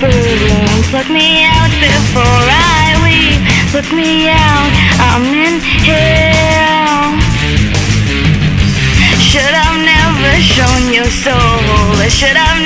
I. Look me out before I leave. Look me out, I'm in hell. Should I've never shown your soul. Should have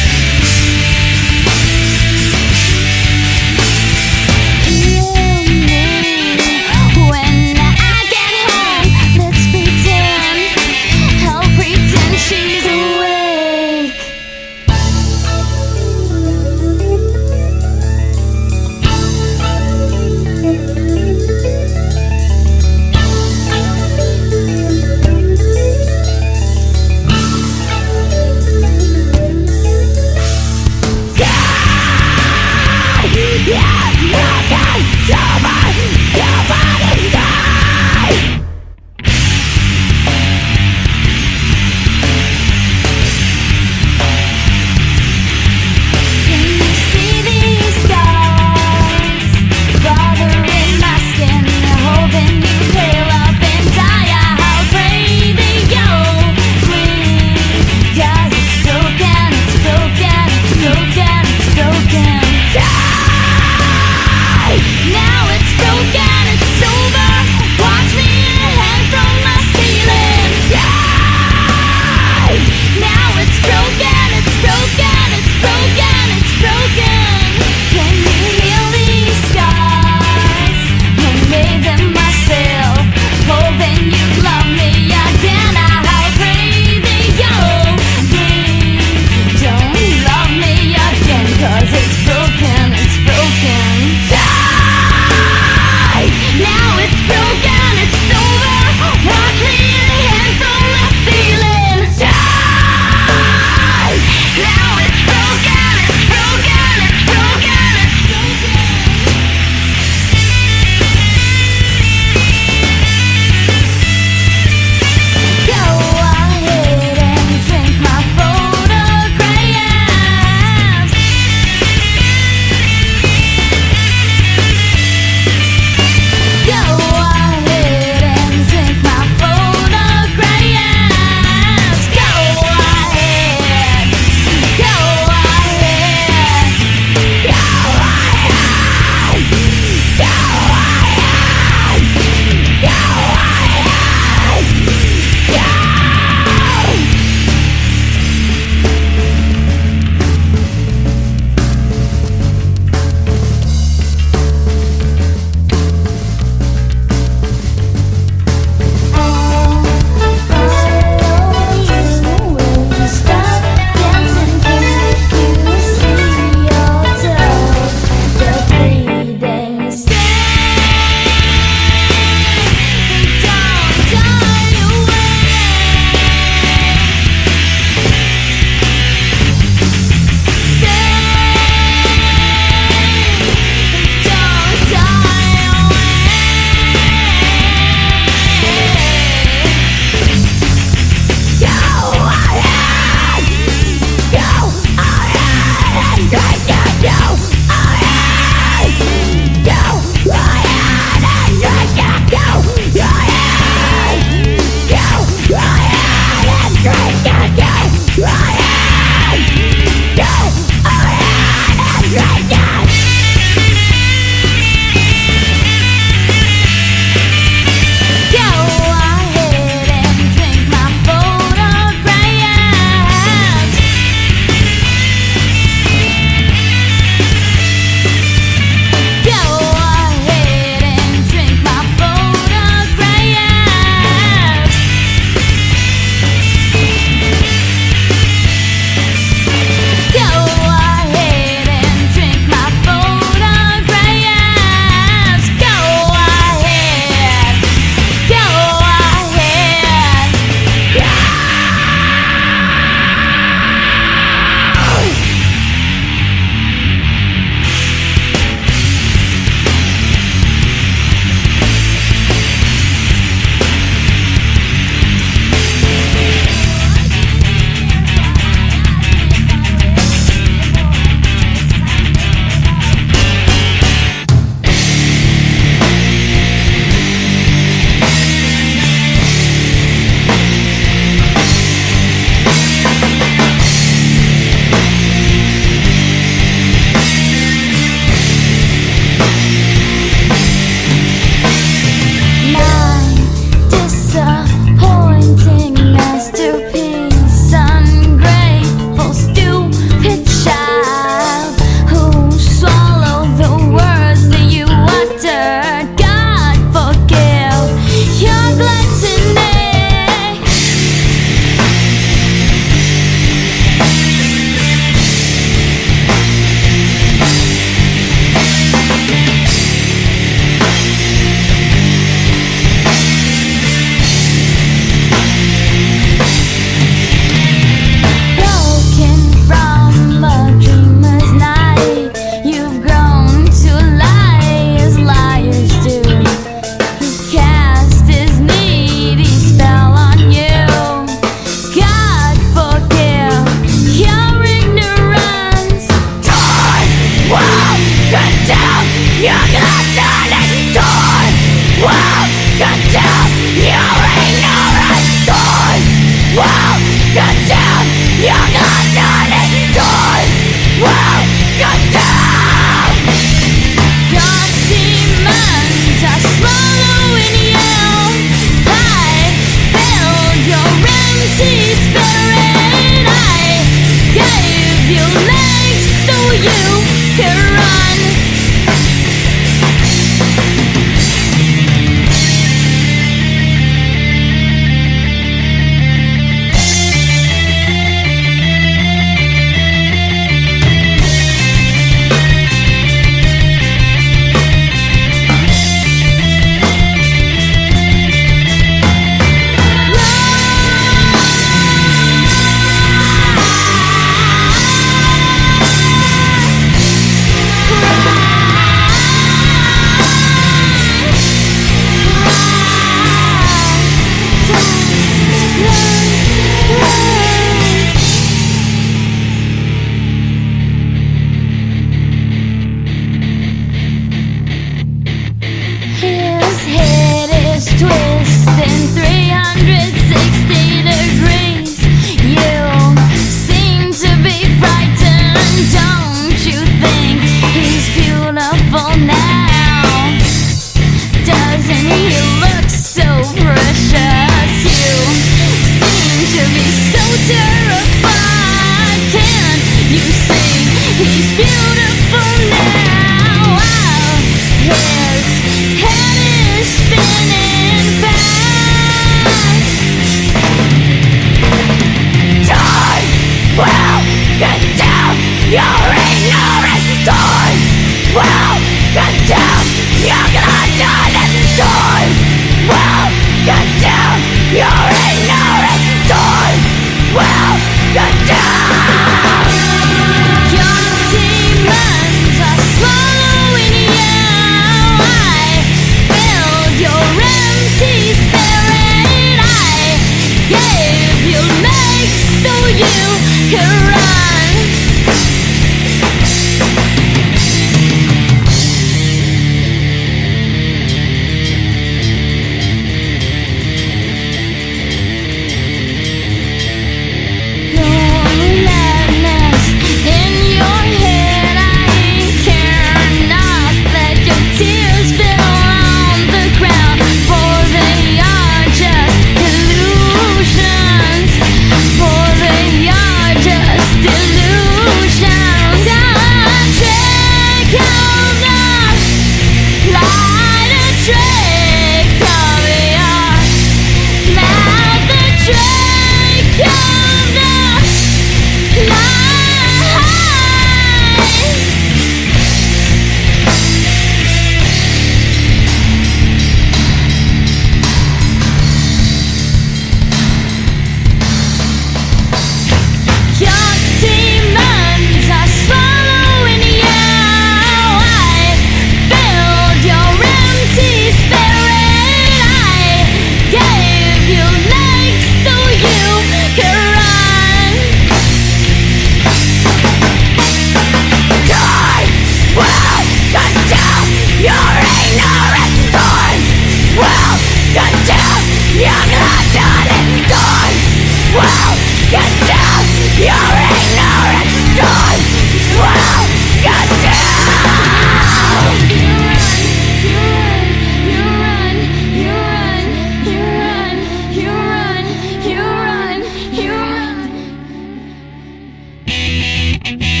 Kill you.